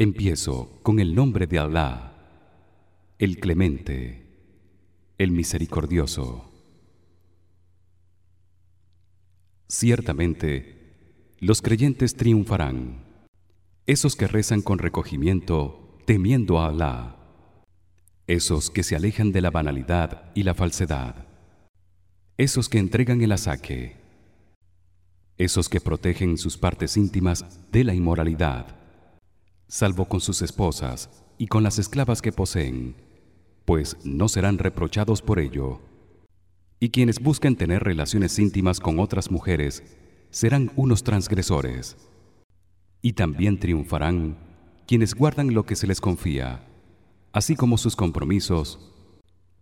Empiezo con el nombre de Allah, el Clemente, el Misericordioso. Ciertamente, los creyentes triunfarán, esos que rezan con recogimiento, temiendo a Allah, esos que se alejan de la banalidad y la falsedad, esos que entregan el asaque, esos que protegen sus partes íntimas de la inmoralidad, salvo con sus esposas y con las esclavas que poseen, pues no serán reprochados por ello. Y quienes busquen tener relaciones íntimas con otras mujeres serán unos transgresores. Y también triunfarán quienes guardan lo que se les confía así como sus compromisos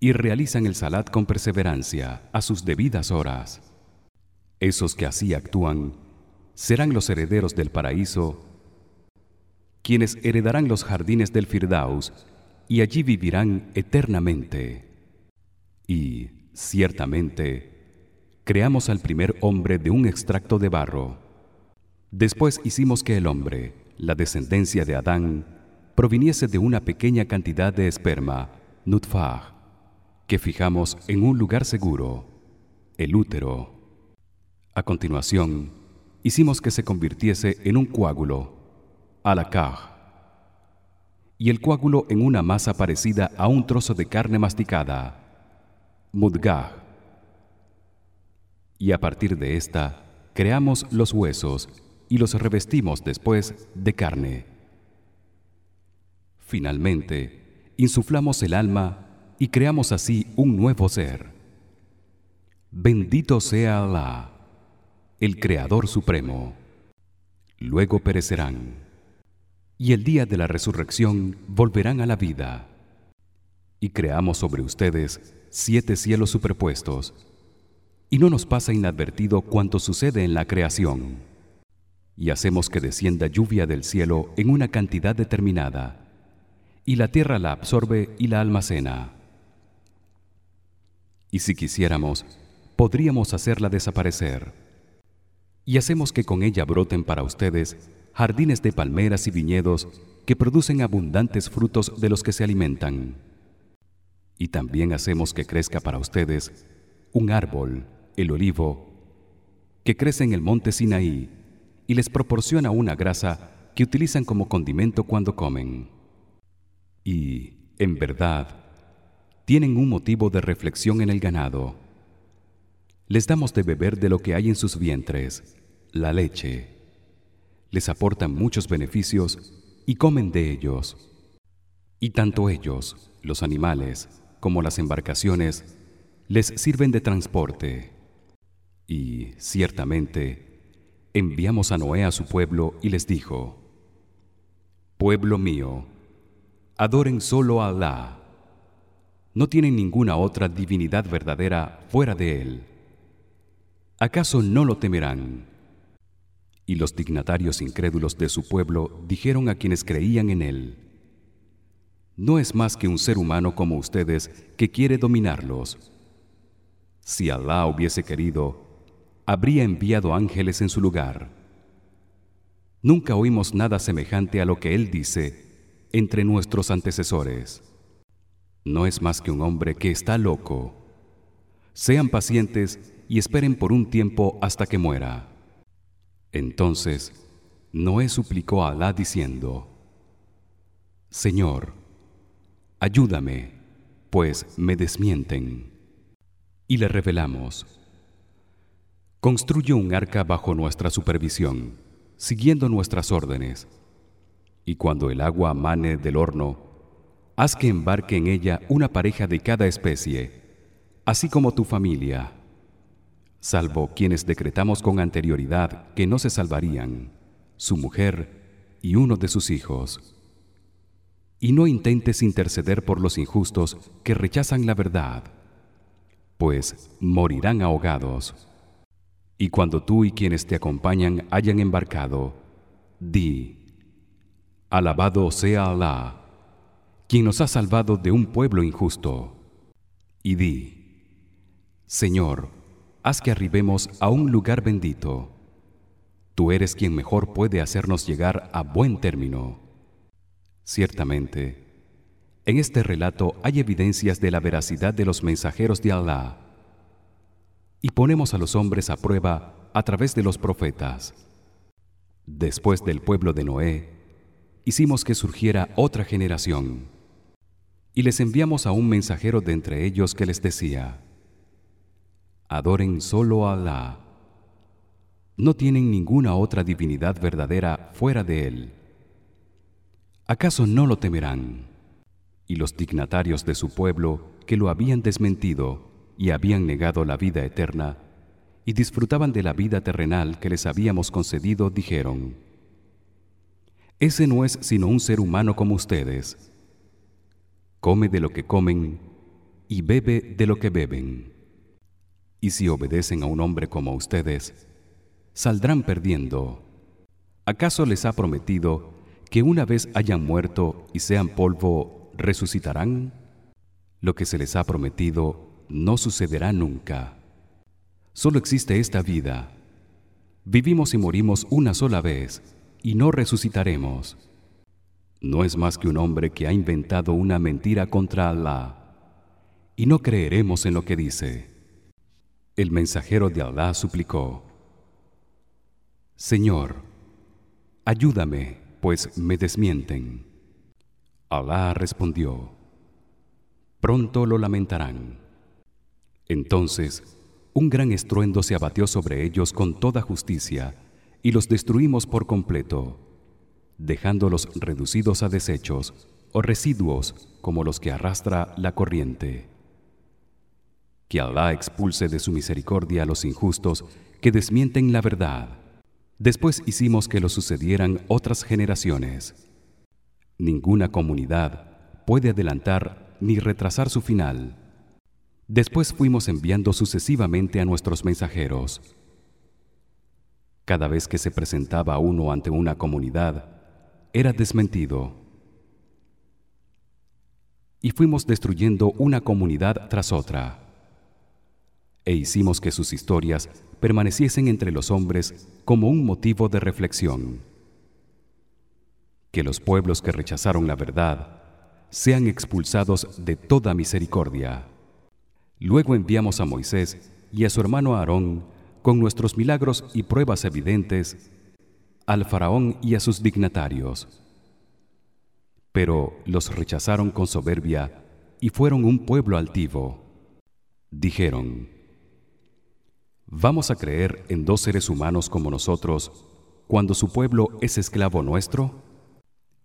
y realizan el salat con perseverancia a sus debidas horas. Esos que así actúan serán los herederos del paraíso quienes heredarán los jardines del Firdaus y allí vivirán eternamente y Ciertamente, creamos al primer hombre de un extracto de barro. Después hicimos que el hombre, la descendencia de Adán, proviniese de una pequeña cantidad de esperma, nutfah, que fijamos en un lugar seguro, el útero. A continuación, hicimos que se convirtiese en un coágulo, alakah, y el coágulo en una masa parecida a un trozo de carne masticada mudgah y a partir de esta creamos los huesos y los revestimos después de carne. Finalmente insuflamos el alma y creamos así un nuevo ser. Bendito sea Allah el creador supremo. Luego perecerán y el día de la resurrección volverán a la vida. Y creamos sobre ustedes siete cielos superpuestos. Y no nos pasa inadvertido cuanto sucede en la creación. Y hacemos que descienda lluvia del cielo en una cantidad determinada. Y la tierra la absorbe y la almacena. Y si quisiéramos podríamos hacerla desaparecer. Y hacemos que con ella broten para ustedes jardines de palmeras y viñedos que producen abundantes frutos de los que se alimentan y también hacemos que crezca para ustedes un árbol, el olivo, que crece en el monte Sinaí y les proporciona una grasa que utilizan como condimento cuando comen. Y, en verdad, tienen un motivo de reflexión en el ganado. Les damos de beber de lo que hay en sus vientres, la leche. Les aportan muchos beneficios y comen de ellos. Y tanto ellos, los animales, como las embarcaciones les sirven de transporte y ciertamente enviamos a Noé a su pueblo y les dijo Pueblo mío adoren solo a Alá no tienen ninguna otra divinidad verdadera fuera de él ¿acaso no lo temerán? Y los dignatarios incrédulos de su pueblo dijeron a quienes creían en él no es más que un ser humano como ustedes que quiere dominarlos. Si Alá hubiese querido, habría enviado ángeles en su lugar. Nunca oímos nada semejante a lo que él dice entre nuestros antecesores. No es más que un hombre que está loco. Sean pacientes y esperen por un tiempo hasta que muera. Entonces Noé suplicó a Alá diciendo: Señor, ayúdame pues me desmienten. Y le revelamos construye un arca bajo nuestra supervisión siguiendo nuestras órdenes. Y cuando el agua mane del horno haz que embarque en ella una pareja de cada especie así como tu familia salvo quienes decretamos con anterioridad que no se salvarían su mujer y uno de sus hijos. Y no intentes interceder por los injustos que rechazan la verdad pues morirán ahogados. Y cuando tú y quienes te acompañan hayan embarcado di alabado sea Alá quien nos ha salvado de un pueblo injusto y di Señor haz que arribemos a un lugar bendito. Tú eres quien mejor puede hacernos llegar a buen término. Ciertamente, en este relato hay evidencias de la veracidad de los mensajeros de Allah y ponemos a los hombres a prueba a través de los profetas. Después del pueblo de Noé, hicimos que surgiera otra generación. Y les enviamos a un mensajero de entre ellos que les decía: Adoren solo a Allah. No tienen ninguna otra divinidad verdadera fuera de él. ¿Acaso no lo temerán? y los dignatarios de su pueblo que lo habían desmentido y habían negado la vida eterna y disfrutaban de la vida terrenal que les habíamos concedido dijeron Ese no es sino un ser humano como ustedes come de lo que comen y bebe de lo que beben y si obedecen a un hombre como ustedes saldrán perdiendo. ¿acaso les ha prometido que una vez hayan muerto y sean polvo resucitarán lo que se les ha prometido no sucederá nunca. Solo existe esta vida. Vivimos y morimos una sola vez y no resucitaremos. No es más que un hombre que ha inventado una mentira contra Allah y no creeremos en lo que dice el mensajero de Allah suplicó Señor ayúdame pues me desmienten Alá respondió: Pronto lo lamentarán. Entonces, un gran estruendo se abatió sobre ellos con toda justicia y los destruimos por completo, dejándolos reducidos a desechos o residuos como los que arrastra la corriente. Que Alá expulse de su misericordia a los injustos que desmienten la verdad. Después hicimos que lo sucedieran otras generaciones. Ninguna comunidad puede adelantar ni retrasar su final. Después fuimos enviando sucesivamente a nuestros mensajeros. Cada vez que se presentaba uno ante una comunidad era desmentido. Y fuimos destruyendo una comunidad tras otra e hicimos que sus historias permaneciesen entre los hombres como un motivo de reflexión que los pueblos que rechazaron la verdad sean expulsados de toda misericordia. Luego enviamos a Moisés y a su hermano Aarón con nuestros milagros y pruebas evidentes al faraón y a sus dignatarios. Pero los rechazaron con soberbia y fueron un pueblo altivo. Dijeron: ¿Vamos a creer en dos seres humanos como nosotros cuando su pueblo es esclavo nuestro?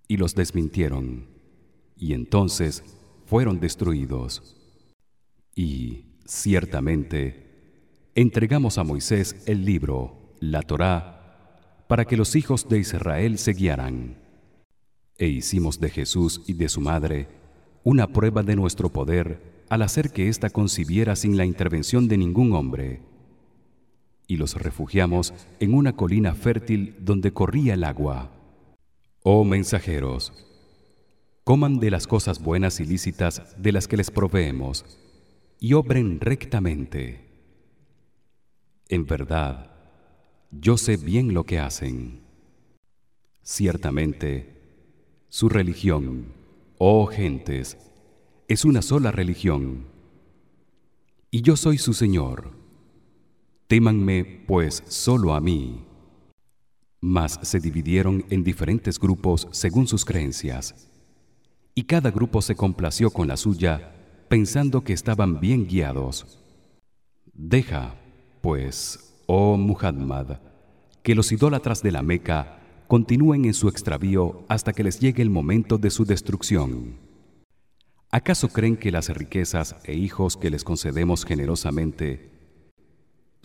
y los desmintieron y entonces fueron destruidos. Y ciertamente entregamos a Moisés el libro la Torá para que los hijos de Israel se guiaran. E hicimos de Jesús y de su madre una prueba de nuestro poder al hacer que ésta concibiera sin la intervención de ningún hombre y los refugiamos en una colina fértil donde corría el agua Oh mensajeros, coman de las cosas buenas y lícitas de las que les proveemos y obren rectamente. En verdad, yo sé bien lo que hacen. Ciertamente, su religión, oh gentes, es una sola religión. Y yo soy su Señor. Témanme pues solo a mí. Mas se dividieron en diferentes grupos según sus creencias. Y cada grupo se complació con la suya pensando que estaban bien guiados. Deja pues oh Muhammad que los idólatras de la Meca continúen en su extravío hasta que les llegue el momento de su destrucción. ¿Acaso creen que las riquezas e hijos que les concedemos generosamente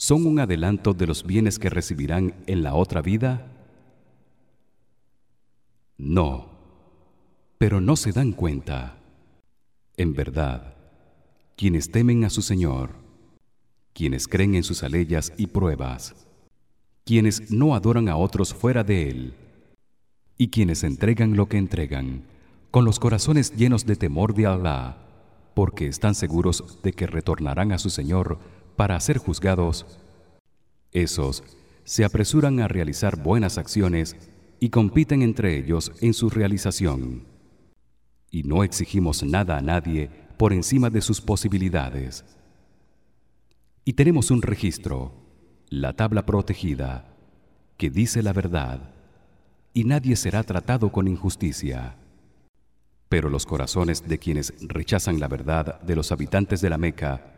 son un adelanto de los bienes que recibirán en la otra vida? No, pero no se dan cuenta. En verdad, quienes temen a su Señor, quienes creen en sus aleyas y pruebas, quienes no adoran a otros fuera de él, y quienes entregan lo que entregan, con los corazones llenos de temor de Allah, porque están seguros de que retornarán a su Señor para ser juzgados esos se apresuran a realizar buenas acciones y compiten entre ellos en su realización y no exigimos nada a nadie por encima de sus posibilidades. Y tenemos un registro, la tabla protegida, que dice la verdad, y nadie será tratado con injusticia. Pero los corazones de quienes rechazan la verdad de los habitantes de la Meca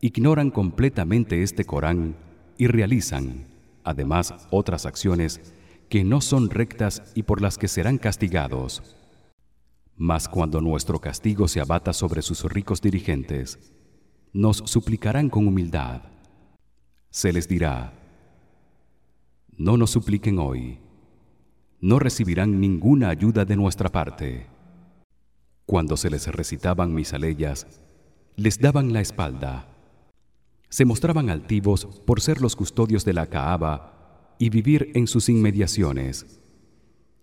ignoran completamente este Corán y realizan además otras acciones que no son rectas y por las que serán castigados. Mas cuando nuestro castigo se abata sobre sus ricos dirigentes, nos suplicarán con humildad. Se les dirá: No nos supliquen hoy. No recibirán ninguna ayuda de nuestra parte. Cuando se les recitaban mis aleyas, les daban la espalda. Se mostraban altivos por ser los custodios de la Kaaba y vivir en sus inmediaciones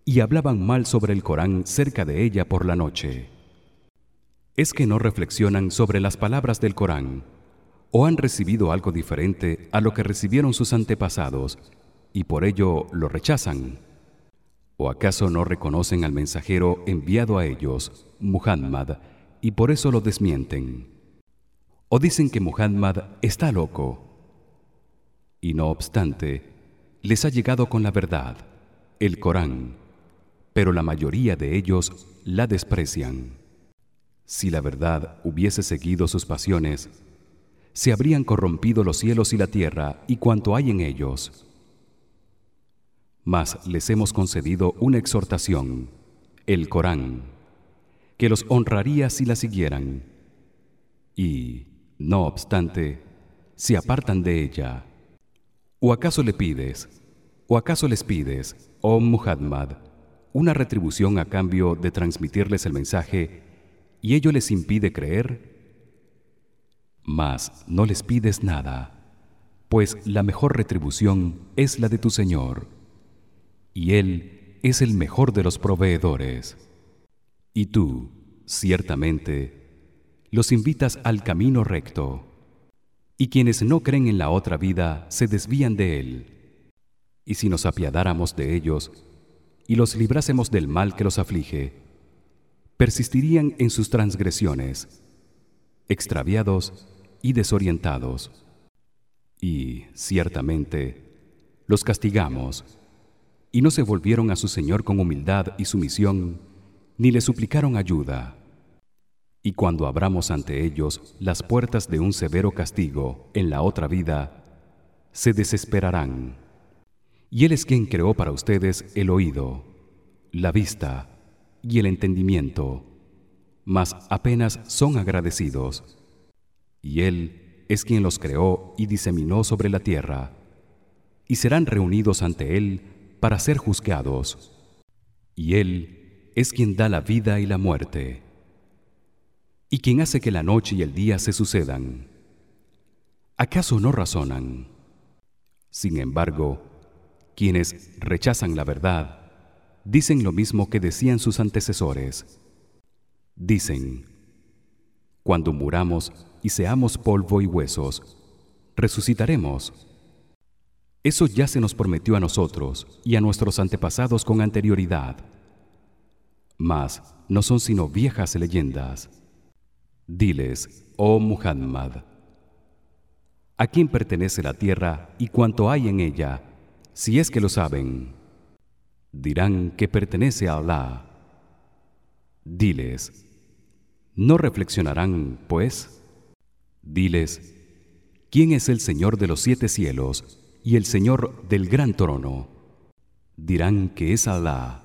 y hablaban mal sobre el Corán cerca de ella por la noche. ¿Es que no reflexionan sobre las palabras del Corán o han recibido algo diferente a lo que recibieron sus antepasados y por ello lo rechazan? ¿O acaso no reconocen al mensajero enviado a ellos, Muhammad, y por eso lo desmienten? ¿O dicen que Muhammad está loco? Y no obstante, les ha llegado con la verdad, el Corán, pero la mayoría de ellos la desprecian. Si la verdad hubiese seguido sus pasiones, se habrían corrompido los cielos y la tierra y cuanto hay en ellos. Mas les hemos concedido una exhortación, el Corán, que los honraría si la siguieran. Y, no obstante, se apartan de ella. ¿O acaso le pides, o acaso les pides, oh Muhammad, una retribución a cambio de transmitirles el mensaje y ello les impide creer mas no les pides nada pues la mejor retribución es la de tu Señor y él es el mejor de los proveedores. Y tú ciertamente los invitas al camino recto. Y quienes no creen en la otra vida se desvían de él. Y si nos apiadáramos de ellos y los librásemos del mal que los aflige persistirían en sus transgresiones extraviados y desorientados. Y ciertamente los castigamos y no se volvieron a su señor con humildad y sumisión ni le suplicaron ayuda y cuando abramos ante ellos las puertas de un severo castigo en la otra vida se desesperarán y él es quien creó para ustedes el oído, la vista y el entendimiento, mas apenas son agradecidos. Y él es quien los creó y diseminó sobre la tierra, y serán reunidos ante él para ser juzgados. Y él es quien da la vida y la muerte, y quien hace que la noche y el día se sucedan. ¿Acaso no razonan? Sin embargo, quienes rechazan la verdad dicen lo mismo que decían sus antecesores. Dicen: Cuando muramos y seamos polvo y huesos, resucitaremos. Eso ya se nos prometió a nosotros y a nuestros antepasados con anterioridad. Mas no son sino viejas leyendas. Diles, oh Muhammad, ¿a quién pertenece la tierra y cuanto hay en ella? si es que lo saben dirán que pertenece a Allah diles no reflexionarán pues diles quién es el señor de los siete cielos y el señor del gran trono dirán que es Allah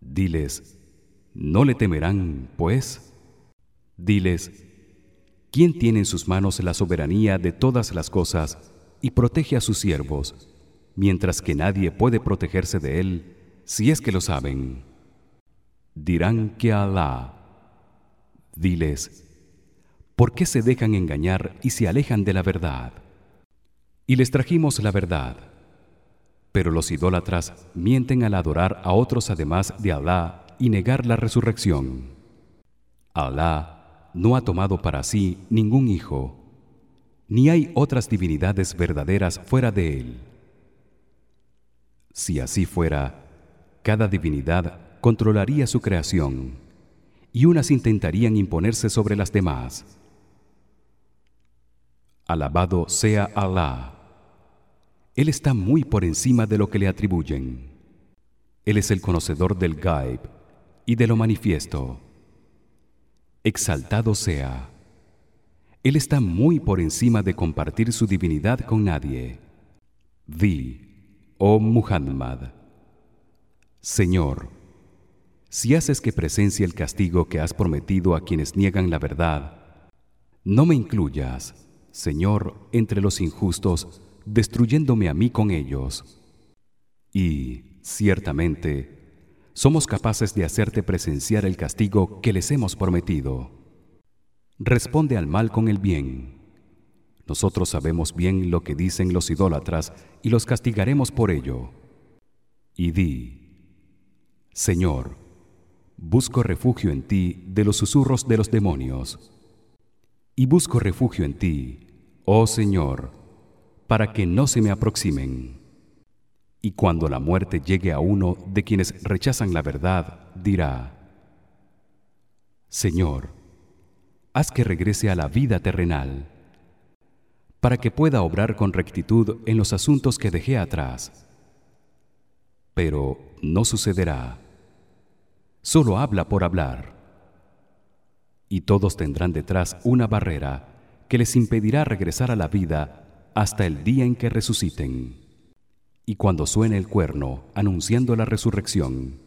diles no le temerán pues diles quién tiene en sus manos la soberanía de todas las cosas y protege a sus siervos mientras que nadie puede protegerse de él si es que lo saben dirán que Alá. Diles ¿por qué se dejan engañar y se alejan de la verdad? Y les trajimos la verdad. Pero los idólatras mienten al adorar a otros además de Alá y negar la resurrección. Alá no ha tomado para sí ningún hijo ni hay otras divinidades verdaderas fuera de él si así fuera, cada divinidad controlaría su creación y unas intentarían imponerse sobre las demás. Alabado sea Allah. Él está muy por encima de lo que le atribuyen. Él es el conocedor del gaib y de lo manifiesto. Exaltado sea. Él está muy por encima de compartir su divinidad con nadie. Di, oh Muhammad, Señor, si haces que presencie el castigo que has prometido a quienes niegan la verdad, no me incluyas, Señor, entre los injustos, destruyéndome a mí con ellos. Y ciertamente somos capaces de hacerte presenciar el castigo que les hemos prometido. Responde al mal con el bien. Nosotros sabemos bien lo que dicen los idólatras y los castigaremos por ello. Y di: Señor, busco refugio en ti de los susurros de los demonios. Y busco refugio en ti, oh Señor, para que no se me aproximen. Y cuando la muerte llegue a uno de quienes rechazan la verdad, dirá: Señor, haz que regrese a la vida terrenal, para que pueda obrar con rectitud en los asuntos que dejé atrás. Pero no sucederá. Solo habla por hablar. Y todos tendrán detrás una barrera que les impedirá regresar a la vida hasta el día en que resuciten y cuando suene el cuerno anunciando la resurrección.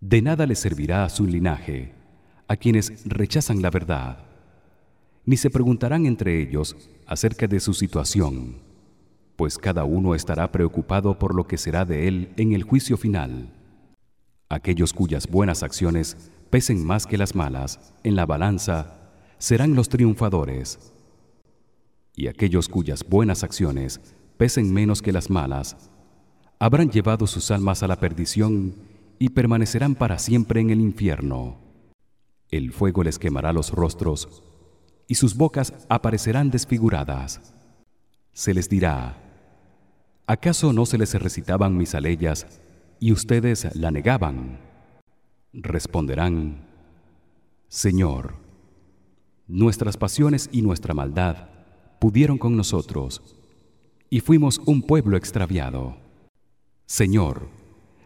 De nada les servirá a su linaje a quienes rechazan la verdad ni se preguntarán entre ellos acerca de su situación pues cada uno estará preocupado por lo que será de él en el juicio final. Aquellos cuyas buenas acciones pesen más que las malas en la balanza serán los triunfadores y aquellos cuyas buenas acciones pesen menos que las malas. Habrán llevado sus almas a la perdición y permanecerán para siempre en el infierno. El fuego les quemará los rostros y sus bocas aparecerán desfiguradas. Se les dirá ¿acaso no se les recitaban mis aleyas y ustedes la negaban responderán Señor nuestras pasiones y nuestra maldad pudieron con nosotros y fuimos un pueblo extraviado. Señor,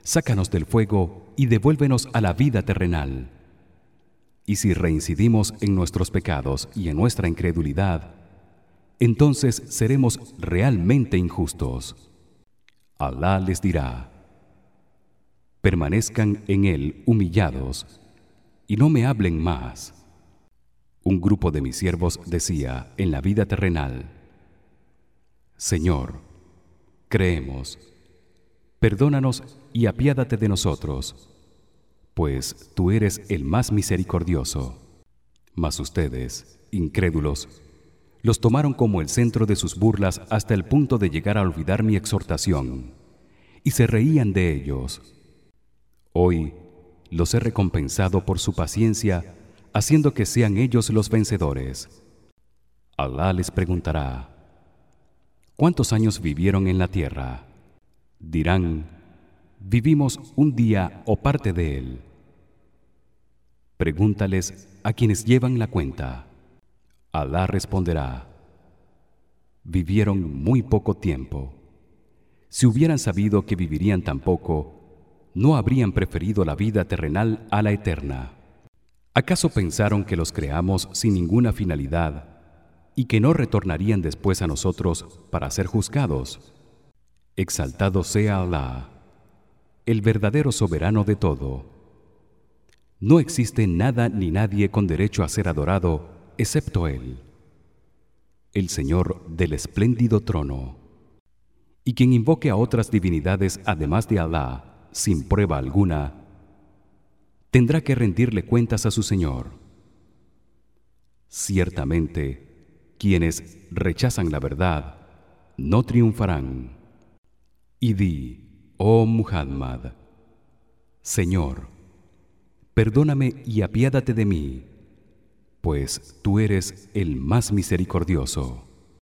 sácanos del fuego y devuélvenos a la vida terrenal. Y si reincidimos en nuestros pecados y en nuestra incredulidad, entonces seremos realmente injustos. Alá les dirá: Permanezcan en él humillados y no me hablen más. Un grupo de mis siervos decía en la vida terrenal: Señor, creemos. Perdónanos y apiádate de nosotros, pues tú eres el más misericordioso. Mas ustedes, incrédulos, los tomaron como el centro de sus burlas hasta el punto de llegar a olvidar mi exhortación y se reían de ellos. Hoy los he recompensado por su paciencia, haciendo que sean ellos los vencedores. Alá les preguntará: ¿Cuántos años vivieron en la tierra? Dirán: Vivimos un día o parte de él. Pregúntales a quienes llevan la cuenta. Alá responderá: Vivieron muy poco tiempo. Si hubieran sabido que vivirían tan poco, no habrían preferido la vida terrenal a la eterna. ¿Acaso pensaron que los creamos sin ninguna finalidad y que no retornarían después a nosotros para ser juzgados. Exaltado sea Allah, el verdadero soberano de todo. No existe nada ni nadie con derecho a ser adorado excepto él, el Señor del espléndido trono. Y quien invoque a otras divinidades además de Allah sin prueba alguna, tendrá que rendirle cuentas a su Señor. Ciertamente, quienes rechazan la verdad no triunfarán. Y di, oh Muhammad, Señor, perdóname y apiádate de mí, pues tú eres el más misericordioso.